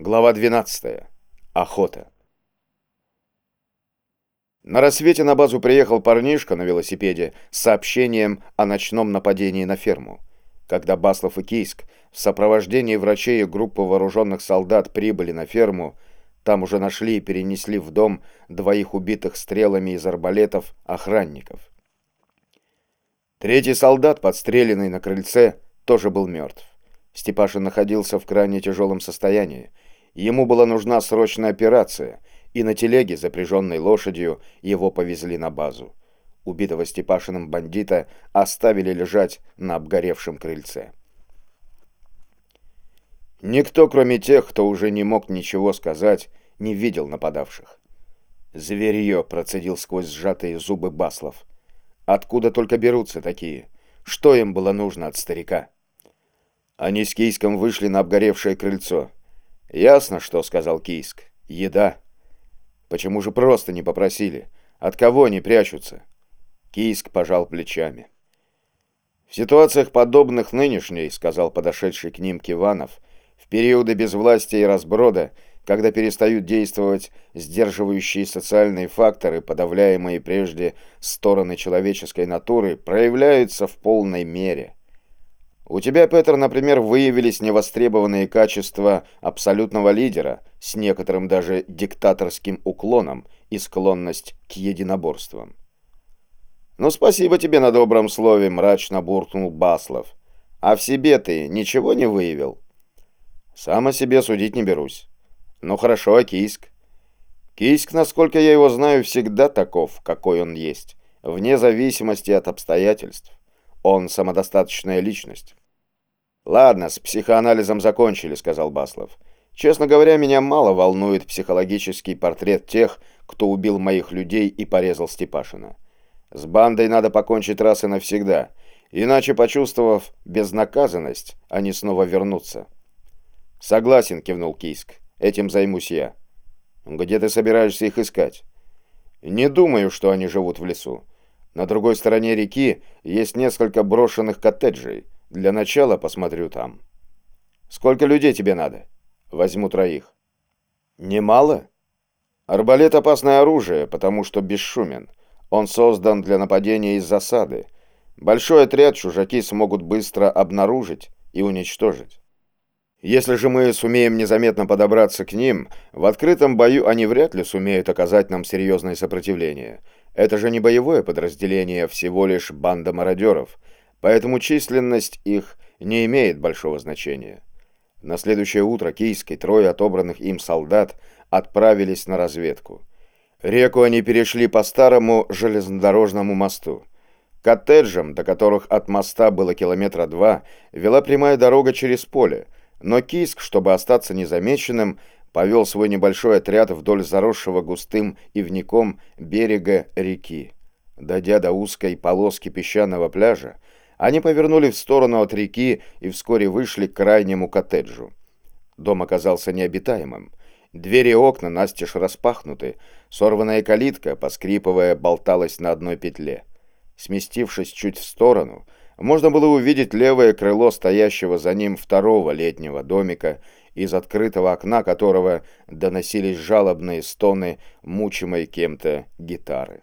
Глава 12. Охота. На рассвете на базу приехал парнишка на велосипеде с сообщением о ночном нападении на ферму. Когда Баслов и Кийск в сопровождении врачей и группы вооруженных солдат прибыли на ферму, там уже нашли и перенесли в дом двоих убитых стрелами из арбалетов охранников. Третий солдат, подстреленный на крыльце, тоже был мертв. Степашин находился в крайне тяжелом состоянии, Ему была нужна срочная операция, и на телеге, запряженной лошадью, его повезли на базу. Убитого Степашиным бандита оставили лежать на обгоревшем крыльце. Никто, кроме тех, кто уже не мог ничего сказать, не видел нападавших. «Зверье!» — процедил сквозь сжатые зубы Баслов. «Откуда только берутся такие? Что им было нужно от старика?» Они с Кийском вышли на обгоревшее крыльцо. «Ясно, что», — сказал Кийск. «Еда». «Почему же просто не попросили? От кого они прячутся?» Кийск пожал плечами. «В ситуациях подобных нынешней, — сказал подошедший к ним Киванов, — в периоды безвластия и разброда, когда перестают действовать сдерживающие социальные факторы, подавляемые прежде стороны человеческой натуры, проявляются в полной мере. У тебя, Петр, например, выявились невостребованные качества абсолютного лидера с некоторым даже диктаторским уклоном и склонность к единоборствам. «Ну, спасибо тебе на добром слове», — мрачно буркнул Баслов. «А в себе ты ничего не выявил?» «Сам о себе судить не берусь». «Ну хорошо, а Кийск?» «Кийск, насколько я его знаю, всегда таков, какой он есть, вне зависимости от обстоятельств. Он самодостаточная личность. «Ладно, с психоанализом закончили», — сказал Баслов. «Честно говоря, меня мало волнует психологический портрет тех, кто убил моих людей и порезал Степашина. С бандой надо покончить раз и навсегда, иначе, почувствовав безнаказанность, они снова вернутся». «Согласен», — кивнул Кийск. «Этим займусь я». «Где ты собираешься их искать?» «Не думаю, что они живут в лесу. На другой стороне реки есть несколько брошенных коттеджей». Для начала посмотрю там. Сколько людей тебе надо? Возьму троих. Немало? Арбалет — опасное оружие, потому что бесшумен. Он создан для нападения из засады. Большой отряд чужаки смогут быстро обнаружить и уничтожить. Если же мы сумеем незаметно подобраться к ним, в открытом бою они вряд ли сумеют оказать нам серьезное сопротивление. Это же не боевое подразделение, а всего лишь банда мародеров — поэтому численность их не имеет большого значения. На следующее утро Кийской трое отобранных им солдат отправились на разведку. Реку они перешли по старому железнодорожному мосту. Коттеджам, до которых от моста было километра два, вела прямая дорога через поле, но Кийск, чтобы остаться незамеченным, повел свой небольшой отряд вдоль заросшего густым ивником берега реки. Дойдя до узкой полоски песчаного пляжа, они повернули в сторону от реки и вскоре вышли к крайнему коттеджу. Дом оказался необитаемым. Двери и окна настежь распахнуты, сорванная калитка, поскрипывая, болталась на одной петле. Сместившись чуть в сторону, можно было увидеть левое крыло стоящего за ним второго летнего домика, из открытого окна которого доносились жалобные стоны мучимой кем-то гитары.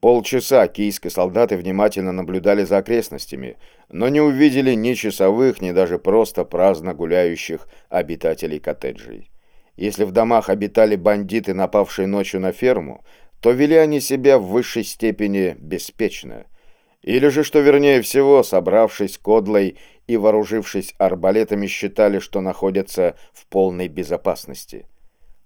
Полчаса кийские солдаты внимательно наблюдали за окрестностями, но не увидели ни часовых, ни даже просто праздно гуляющих обитателей коттеджей. Если в домах обитали бандиты, напавшие ночью на ферму, то вели они себя в высшей степени беспечно. Или же, что вернее всего, собравшись кодлой и вооружившись арбалетами, считали, что находятся в полной безопасности.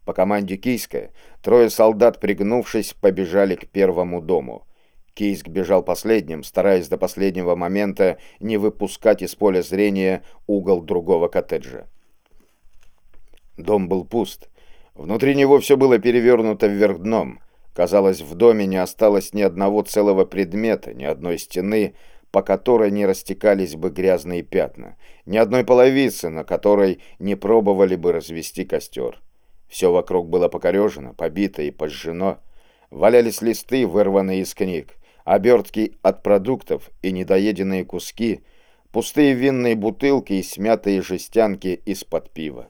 По команде Кийска трое солдат, пригнувшись, побежали к первому дому. Кийск бежал последним, стараясь до последнего момента не выпускать из поля зрения угол другого коттеджа. Дом был пуст. Внутри него все было перевернуто вверх дном. Казалось, в доме не осталось ни одного целого предмета, ни одной стены, по которой не растекались бы грязные пятна, ни одной половицы, на которой не пробовали бы развести костер. Все вокруг было покорежено, побито и пожжено. Валялись листы, вырванные из книг, обертки от продуктов и недоеденные куски, пустые винные бутылки и смятые жестянки из-под пива.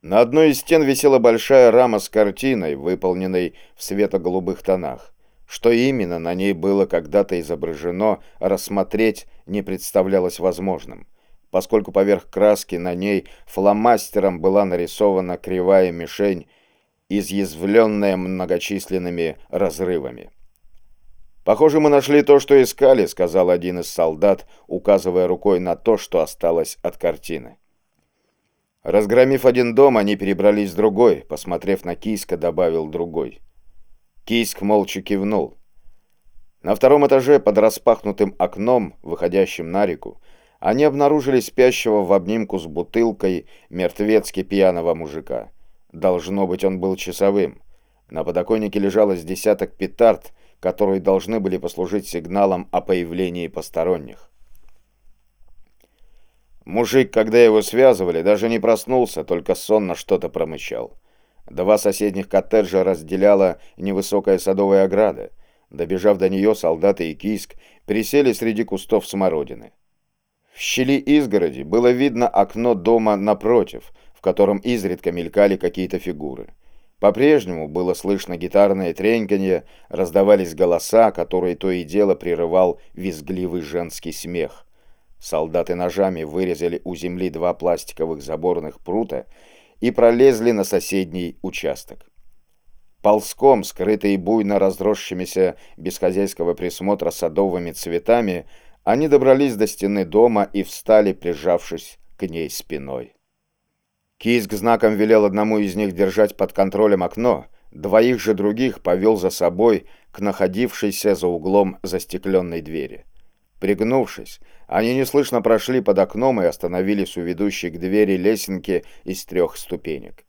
На одной из стен висела большая рама с картиной, выполненной в светло-голубых тонах. Что именно на ней было когда-то изображено, рассмотреть не представлялось возможным, поскольку поверх краски на ней фломастером была нарисована кривая мишень, изъязвленная многочисленными разрывами. «Похоже, мы нашли то, что искали», — сказал один из солдат, указывая рукой на то, что осталось от картины. Разгромив один дом, они перебрались в другой, посмотрев на Кийска, добавил другой. Кийск молча кивнул. На втором этаже под распахнутым окном, выходящим на реку, они обнаружили спящего в обнимку с бутылкой мертвецки пьяного мужика. Должно быть, он был часовым. На подоконнике лежало с десяток петард, которые должны были послужить сигналом о появлении посторонних. Мужик, когда его связывали, даже не проснулся, только сонно что-то промычал. Два соседних коттеджа разделяла невысокая садовая ограда. Добежав до нее, солдаты и киск присели среди кустов смородины. В щели изгороди было видно окно дома напротив, в котором изредка мелькали какие-то фигуры. По-прежнему было слышно гитарное треньканье, раздавались голоса, которые то и дело прерывал визгливый женский смех. Солдаты ножами вырезали у земли два пластиковых заборных прута и пролезли на соседний участок. Ползком, скрытые буйно разросшимися без хозяйского присмотра садовыми цветами, они добрались до стены дома и встали, прижавшись к ней спиной. Киск знаком велел одному из них держать под контролем окно, двоих же других повел за собой к находившейся за углом застекленной двери. Пригнувшись, они неслышно прошли под окном и остановились у ведущей к двери лесенки из трех ступенек.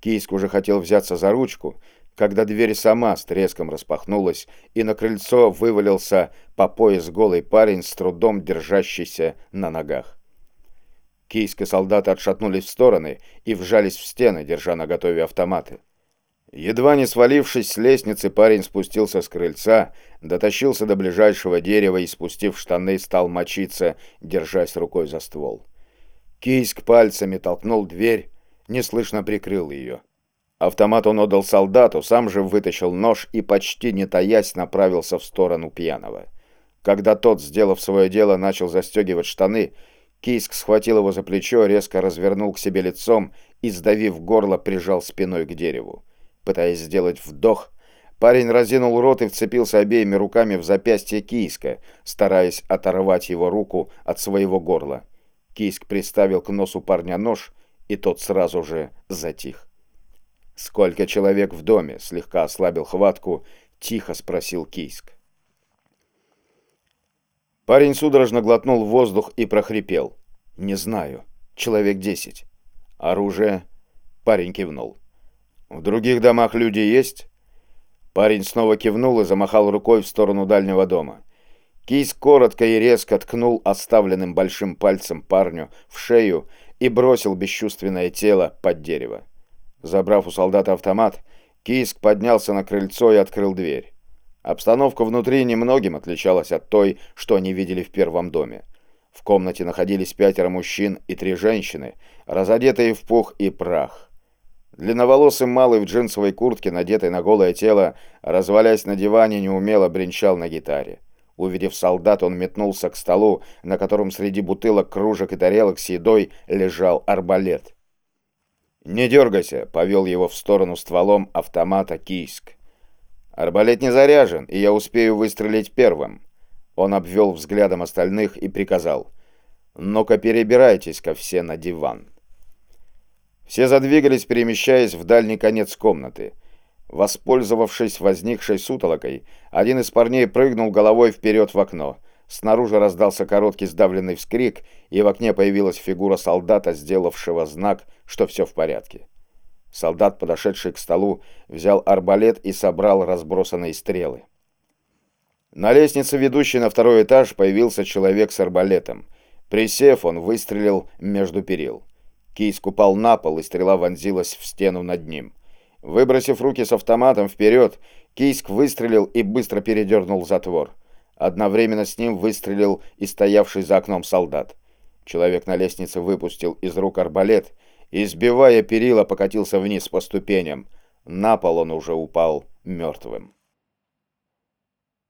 Кийск уже хотел взяться за ручку, когда дверь сама с треском распахнулась, и на крыльцо вывалился по пояс голый парень с трудом держащийся на ногах. Кийск и солдаты отшатнулись в стороны и вжались в стены, держа на готове автоматы. Едва не свалившись с лестницы, парень спустился с крыльца, дотащился до ближайшего дерева и, спустив штаны, стал мочиться, держась рукой за ствол. Кийск пальцами толкнул дверь, неслышно прикрыл ее. Автомат он отдал солдату, сам же вытащил нож и, почти не таясь, направился в сторону пьяного. Когда тот, сделав свое дело, начал застегивать штаны, Кийск схватил его за плечо, резко развернул к себе лицом и, сдавив горло, прижал спиной к дереву. Пытаясь сделать вдох, парень разинул рот и вцепился обеими руками в запястье Кийска, стараясь оторвать его руку от своего горла. Кийск приставил к носу парня нож, и тот сразу же затих. «Сколько человек в доме?» — слегка ослабил хватку, тихо спросил Кийск. Парень судорожно глотнул воздух и прохрипел. «Не знаю. Человек десять. Оружие?» Парень кивнул. «В других домах люди есть?» Парень снова кивнул и замахал рукой в сторону дальнего дома. Кийс коротко и резко ткнул оставленным большим пальцем парню в шею и бросил бесчувственное тело под дерево. Забрав у солдата автомат, Кийск поднялся на крыльцо и открыл дверь. Обстановка внутри немногим отличалась от той, что они видели в первом доме. В комнате находились пятеро мужчин и три женщины, разодетые в пух и прах. Длинноволосый малый в джинсовой куртке, надетой на голое тело, развалясь на диване, неумело бренчал на гитаре. Увидев солдат, он метнулся к столу, на котором среди бутылок, кружек и тарелок с едой лежал арбалет. «Не дергайся», — повел его в сторону стволом автомата Кийск. «Арбалет не заряжен, и я успею выстрелить первым». Он обвел взглядом остальных и приказал. «Ну-ка перебирайтесь-ка все на диван». Все задвигались, перемещаясь в дальний конец комнаты. Воспользовавшись возникшей сутолокой, один из парней прыгнул головой вперед в окно. Снаружи раздался короткий сдавленный вскрик, и в окне появилась фигура солдата, сделавшего знак, что все в порядке. Солдат, подошедший к столу, взял арбалет и собрал разбросанные стрелы. На лестнице, ведущей на второй этаж, появился человек с арбалетом. Присев, он выстрелил между перил. Кийск упал на пол, и стрела вонзилась в стену над ним. Выбросив руки с автоматом вперед, Кийск выстрелил и быстро передернул затвор. Одновременно с ним выстрелил и стоявший за окном солдат. Человек на лестнице выпустил из рук арбалет Избивая перила, покатился вниз по ступеням. На пол он уже упал мертвым.